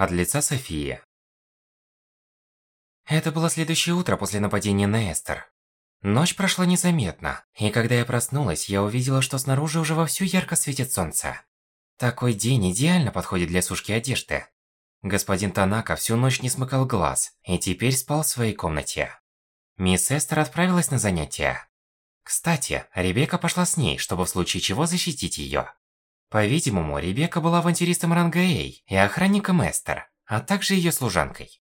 От лица Софии. Это было следующее утро после нападения на Эстер. Ночь прошла незаметно, и когда я проснулась, я увидела, что снаружи уже вовсю ярко светит солнце. Такой день идеально подходит для сушки одежды. Господин Танака всю ночь не смыкал глаз, и теперь спал в своей комнате. Мисс Эстер отправилась на занятия. Кстати, Ребекка пошла с ней, чтобы в случае чего защитить её. По-видимому, Ребекка была авантюристом ранга Эй и охранником Эстер, а также её служанкой.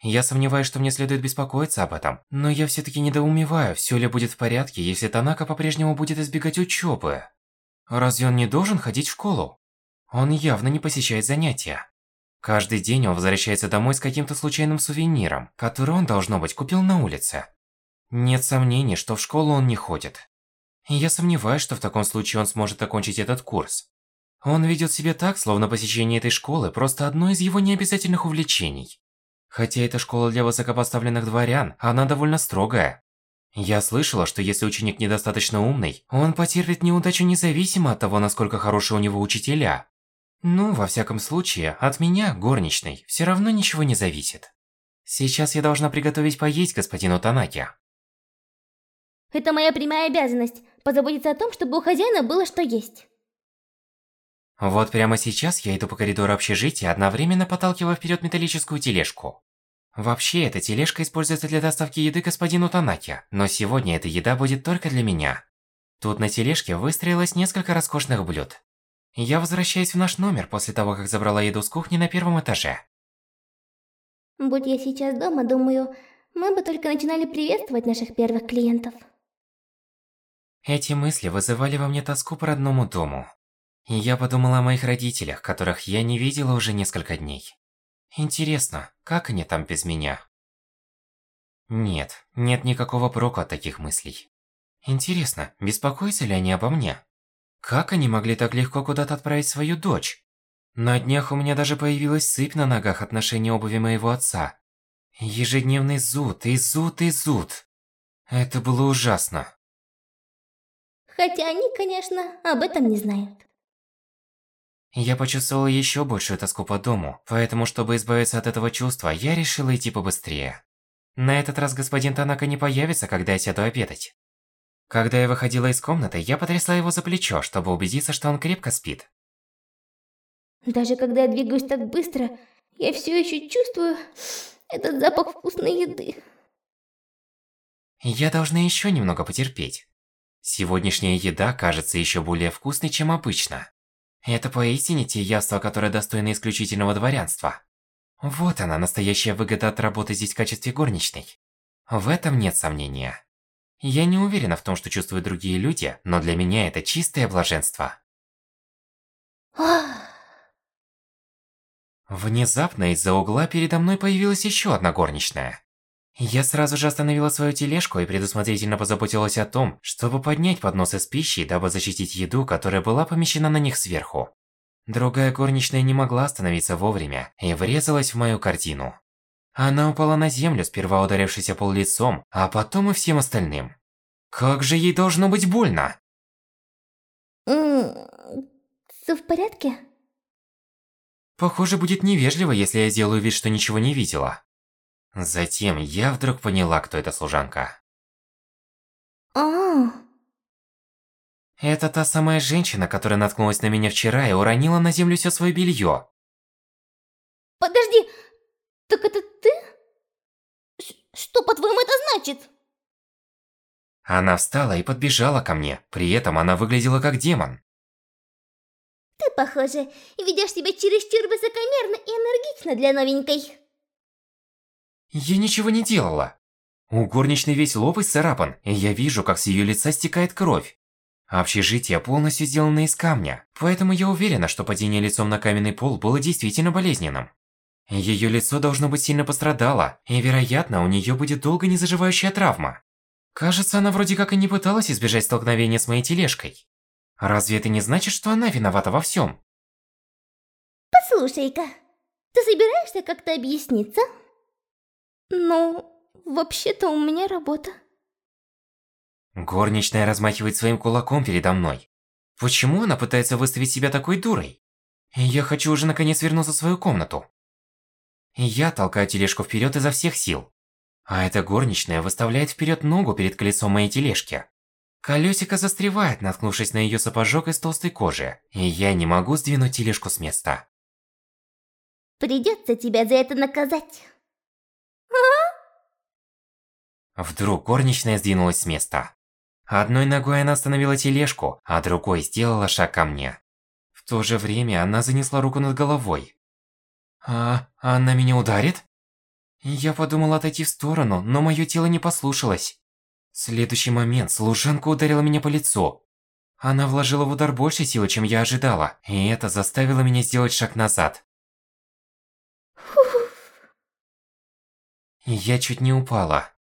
Я сомневаюсь, что мне следует беспокоиться об этом, но я всё-таки недоумеваю, всё ли будет в порядке, если Танака по-прежнему будет избегать учёбы. Разве он не должен ходить в школу? Он явно не посещает занятия. Каждый день он возвращается домой с каким-то случайным сувениром, который он, должно быть, купил на улице. Нет сомнений, что в школу он не ходит. я сомневаюсь, что в таком случае он сможет окончить этот курс. Он ведет себя так, словно посещение этой школы просто одно из его необязательных увлечений. Хотя это школа для высокопоставленных дворян, она довольно строгая. Я слышала, что если ученик недостаточно умный, он потерпит неудачу независимо от того, насколько хорошие у него учителя. Ну, во всяком случае, от меня, горничной, все равно ничего не зависит. Сейчас я должна приготовить поесть господину Танаки. Это моя прямая обязанность – позаботиться о том, чтобы у хозяина было что есть. Вот прямо сейчас я иду по коридору общежития, одновременно подталкивая вперед металлическую тележку. Вообще, эта тележка используется для доставки еды господину Танаки, но сегодня эта еда будет только для меня. Тут на тележке выстроилось несколько роскошных блюд. Я возвращаюсь в наш номер после того, как забрала еду с кухни на первом этаже. Будь я сейчас дома, думаю, мы бы только начинали приветствовать наших первых клиентов. Эти мысли вызывали во мне тоску по родному дому. Я подумала о моих родителях, которых я не видела уже несколько дней. Интересно, как они там без меня? Нет, нет никакого проку от таких мыслей. Интересно, беспокоятся ли они обо мне? Как они могли так легко куда-то отправить свою дочь? На днях у меня даже появилась сыпь на ногах отношения обуви моего отца. Ежедневный зуд и зуд и зуд. Это было ужасно. Хотя они, конечно, об этом не знают. Я почувствовала еще большую тоску по дому, поэтому, чтобы избавиться от этого чувства, я решила идти побыстрее. На этот раз господин Танака не появится, когда я сяду обедать. Когда я выходила из комнаты, я потрясла его за плечо, чтобы убедиться, что он крепко спит. Даже когда я двигаюсь так быстро, я все еще чувствую этот запах вкусной еды. Я должна еще немного потерпеть. Сегодняшняя еда кажется еще более вкусной, чем обычно. Это поистине те яства, которые достойны исключительного дворянства. Вот она, настоящая выгода от работы здесь в качестве горничной. В этом нет сомнения. Я не уверена в том, что чувствуют другие люди, но для меня это чистое блаженство. Внезапно из-за угла передо мной появилась еще одна горничная. Я сразу же остановила свою тележку и предусмотрительно позаботилась о том, чтобы поднять подносы с пищей, дабы защитить еду, которая была помещена на них сверху. Другая горничная не могла остановиться вовремя и врезалась в мою картину. Она упала на землю, сперва ударившись о пол лицом, а потом и всем остальным. Как же ей должно быть больно? Все в порядке? Похоже, будет невежливо, если я сделаю вид, что ничего не видела. Затем я вдруг поняла, кто эта служанка. А. Это та самая женщина, которая наткнулась на меня вчера и уронила на землю все свое белье. Подожди, так это ты? Ш что, по-твоему, это значит? Она встала и подбежала ко мне, при этом она выглядела как демон. Ты, похоже, ведешь себя чересчур высокомерно и энергично для новенькой. Я ничего не делала. У горничной весь лоб исцарапан, и я вижу, как с ее лица стекает кровь. Общежитие полностью сделано из камня, поэтому я уверена, что падение лицом на каменный пол было действительно болезненным. Ее лицо должно быть сильно пострадало, и, вероятно, у нее будет долго не заживающая травма. Кажется, она вроде как и не пыталась избежать столкновения с моей тележкой. Разве это не значит, что она виновата во всем? Послушай-ка, ты собираешься как-то объясниться? Ну, вообще-то у меня работа. Горничная размахивает своим кулаком передо мной. Почему она пытается выставить себя такой дурой? Я хочу уже наконец вернуться в свою комнату. Я толкаю тележку вперед изо всех сил. А эта горничная выставляет вперед ногу перед колесом моей тележки. Колесико застревает, наткнувшись на ее сапожок из толстой кожи, и я не могу сдвинуть тележку с места. Придется тебя за это наказать. Вдруг горничная сдвинулась с места. Одной ногой она остановила тележку, а другой сделала шаг ко мне. В то же время она занесла руку над головой. «А, она меня ударит?» Я подумал отойти в сторону, но мое тело не послушалось. В следующий момент служанка ударила меня по лицу. Она вложила в удар больше силы, чем я ожидала, и это заставило меня сделать шаг назад. Я чуть не упала.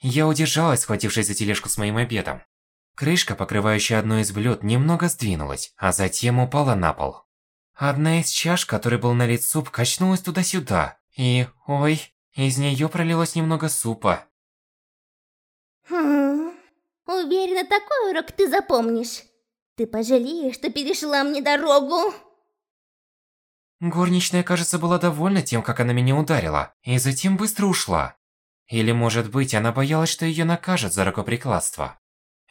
Я удержалась, схватившись за тележку с моим обедом. Крышка, покрывающая одно из блюд, немного сдвинулась, а затем упала на пол. Одна из чаш, которой был налит суп, качнулась туда-сюда. И, ой, из нее пролилось немного супа. Хм, уверена, такой урок ты запомнишь. Ты пожалеешь, что перешла мне дорогу. Горничная, кажется, была довольна тем, как она меня ударила, и затем быстро ушла. Или, может быть, она боялась, что ее накажут за рукоприкладство.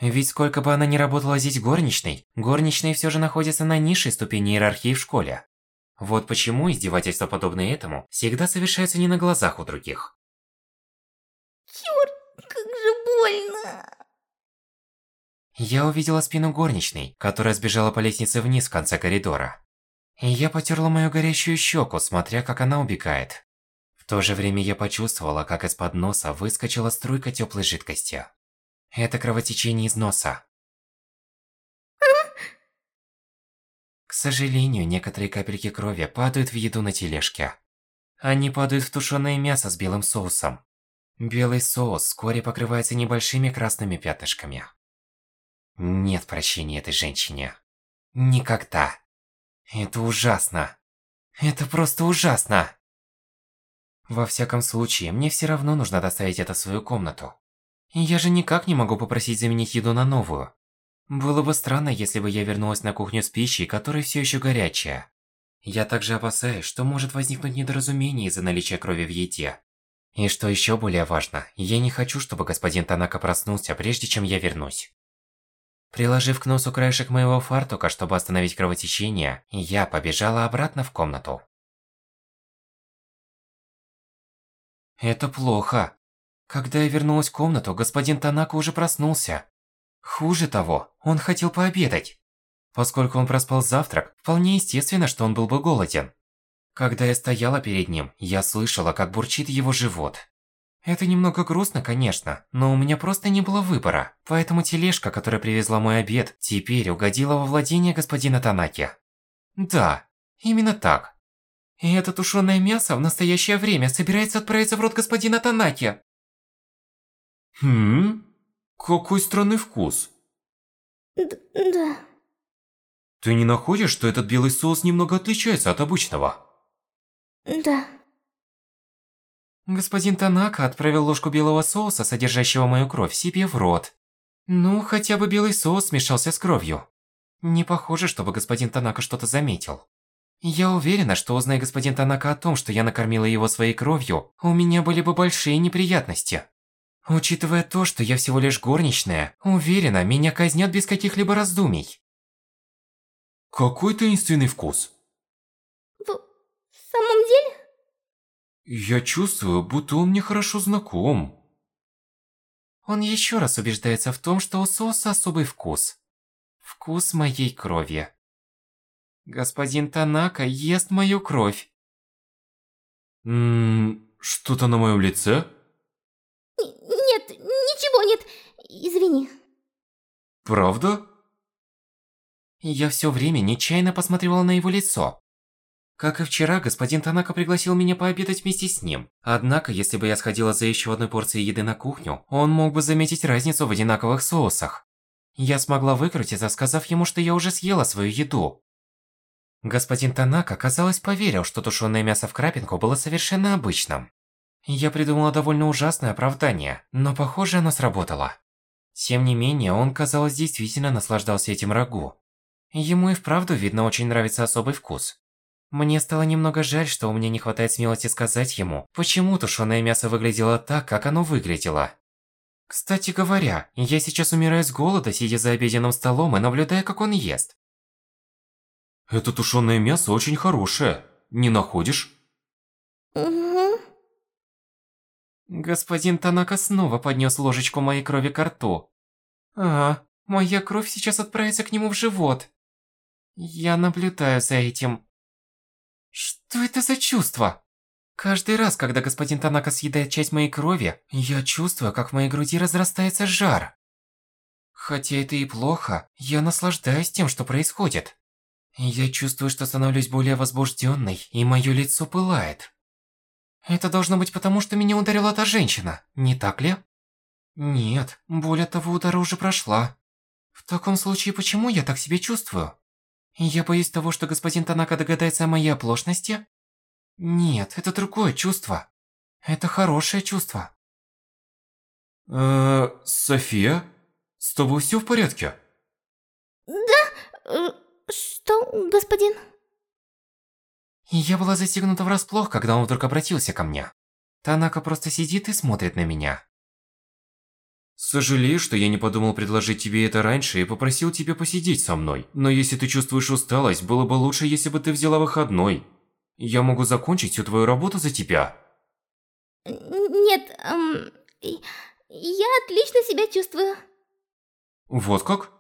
Ведь сколько бы она ни работала здесь горничной, горничные все же находятся на низшей ступени иерархии в школе. Вот почему издевательства, подобные этому, всегда совершаются не на глазах у других. Чёрт, как же больно. Я увидела спину горничной, которая сбежала по лестнице вниз в конце коридора. И я потерла мою горящую щеку, смотря как она убегает то же время я почувствовала, как из-под носа выскочила струйка теплой жидкости. Это кровотечение из носа. К сожалению, некоторые капельки крови падают в еду на тележке. Они падают в тушеное мясо с белым соусом. Белый соус вскоре покрывается небольшими красными пятнышками. Нет прощения этой женщине. Никогда. Это ужасно. Это просто ужасно. Во всяком случае, мне все равно нужно доставить это в свою комнату. Я же никак не могу попросить заменить еду на новую. Было бы странно, если бы я вернулась на кухню с пищей, которая все еще горячая. Я также опасаюсь, что может возникнуть недоразумение из-за наличия крови в еде. И что еще более важно, я не хочу, чтобы господин Танака проснулся, прежде чем я вернусь. Приложив к носу краешек моего фартука, чтобы остановить кровотечение, я побежала обратно в комнату. Это плохо. Когда я вернулась в комнату, господин Танака уже проснулся. Хуже того, он хотел пообедать. Поскольку он проспал завтрак, вполне естественно, что он был бы голоден. Когда я стояла перед ним, я слышала, как бурчит его живот. Это немного грустно, конечно, но у меня просто не было выбора. Поэтому тележка, которая привезла мой обед, теперь угодила во владение господина Танаки. Да, именно так. И это тушеное мясо в настоящее время собирается отправиться в рот господина Танаки. Хм? Какой странный вкус. Д да. Ты не находишь, что этот белый соус немного отличается от обычного? Да. Господин Танака отправил ложку белого соуса, содержащего мою кровь, себе в рот. Ну, хотя бы белый соус смешался с кровью. Не похоже, чтобы господин Танака что-то заметил. Я уверена, что узнай господин Танака о том, что я накормила его своей кровью, у меня были бы большие неприятности. Учитывая то, что я всего лишь горничная, уверена, меня казнят без каких-либо раздумий. Какой таинственный вкус. В, в самом деле? Я чувствую, будто он мне хорошо знаком. Он еще раз убеждается в том, что у соуса особый вкус. Вкус моей крови. Господин Танака ест мою кровь. Ммм, что-то на моем лице? Нет, ничего нет. Извини. Правда? Я все время нечаянно посмотрела на его лицо. Как и вчера, господин Танака пригласил меня пообедать вместе с ним. Однако, если бы я сходила за еще одной порцией еды на кухню, он мог бы заметить разницу в одинаковых соусах. Я смогла выкрутиться, сказав ему, что я уже съела свою еду. Господин Танака, казалось, поверил, что тушеное мясо в крапинку было совершенно обычным. Я придумала довольно ужасное оправдание, но похоже оно сработало. Тем не менее, он, казалось, действительно наслаждался этим рагу. Ему и вправду, видно, очень нравится особый вкус. Мне стало немного жаль, что у меня не хватает смелости сказать ему, почему тушеное мясо выглядело так, как оно выглядело. Кстати говоря, я сейчас умираю с голода, сидя за обеденным столом и наблюдая, как он ест. Это тушеное мясо очень хорошее, не находишь? Угу. Господин Танака снова поднес ложечку моей крови к рту. А, моя кровь сейчас отправится к нему в живот. Я наблюдаю за этим. Что это за чувство? Каждый раз, когда господин Танака съедает часть моей крови, я чувствую, как в моей груди разрастается жар. Хотя это и плохо, я наслаждаюсь тем, что происходит. Я чувствую, что становлюсь более возбужденной, и мое лицо пылает. Это должно быть потому, что меня ударила та женщина, не так ли? Нет, боль от того удара уже прошла. В таком случае, почему я так себя чувствую? Я боюсь того, что господин Танака догадается о моей оплошности? Нет, это другое чувство. Это хорошее чувство. Э, София? С тобой все в порядке? Э, Что, господин? Я была застигнута врасплох, когда он вдруг обратился ко мне. Танака просто сидит и смотрит на меня. Сожалею, что я не подумал предложить тебе это раньше и попросил тебя посидеть со мной. Но если ты чувствуешь усталость, было бы лучше, если бы ты взяла выходной. Я могу закончить всю твою работу за тебя. Нет, эм, я отлично себя чувствую. Вот как?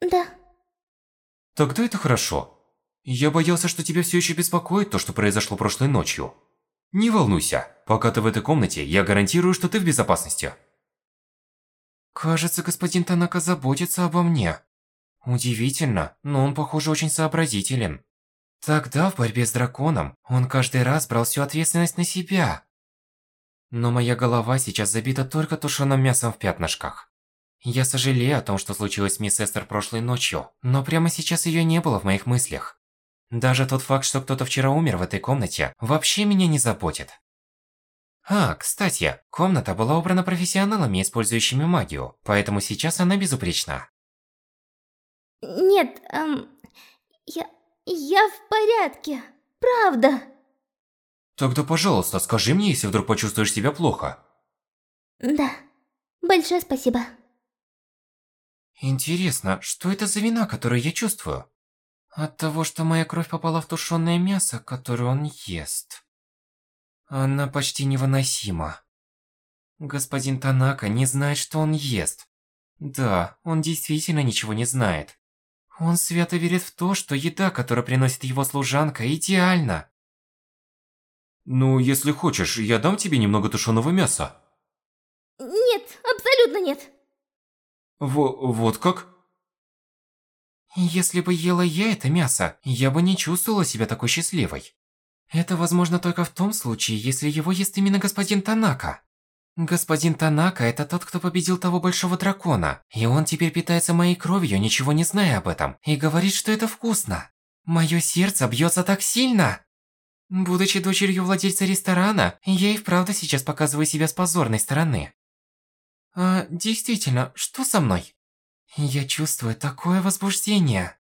Да. Тогда это хорошо. Я боялся, что тебя все еще беспокоит то, что произошло прошлой ночью. Не волнуйся, пока ты в этой комнате, я гарантирую, что ты в безопасности. Кажется, господин Танака заботится обо мне. Удивительно, но он, похоже, очень сообразителен. Тогда в борьбе с драконом он каждый раз брал всю ответственность на себя. Но моя голова сейчас забита только тушеным мясом в пятнышках. Я сожалею о том, что случилось с мисс Эстер прошлой ночью, но прямо сейчас её не было в моих мыслях. Даже тот факт, что кто-то вчера умер в этой комнате, вообще меня не заботит. А, кстати, комната была убрана профессионалами, использующими магию, поэтому сейчас она безупречна. Нет, эм, я, я в порядке. Правда. Тогда, пожалуйста, скажи мне, если вдруг почувствуешь себя плохо. Да. Большое спасибо. Интересно, что это за вина, которую я чувствую? От того, что моя кровь попала в тушеное мясо, которое он ест. Она почти невыносима. Господин Танака не знает, что он ест. Да, он действительно ничего не знает. Он свято верит в то, что еда, которую приносит его служанка, идеальна. Ну, если хочешь, я дам тебе немного тушеного мяса. Нет, абсолютно нет. Во вот как? Если бы ела я это мясо, я бы не чувствовала себя такой счастливой. Это возможно только в том случае, если его ест именно господин Танака. Господин Танака – это тот, кто победил того большого дракона, и он теперь питается моей кровью, ничего не зная об этом, и говорит, что это вкусно. Моё сердце бьётся так сильно. Будучи дочерью владельца ресторана, я и вправду сейчас показываю себя с позорной стороны. А, действительно, что со мной? Я чувствую такое возбуждение.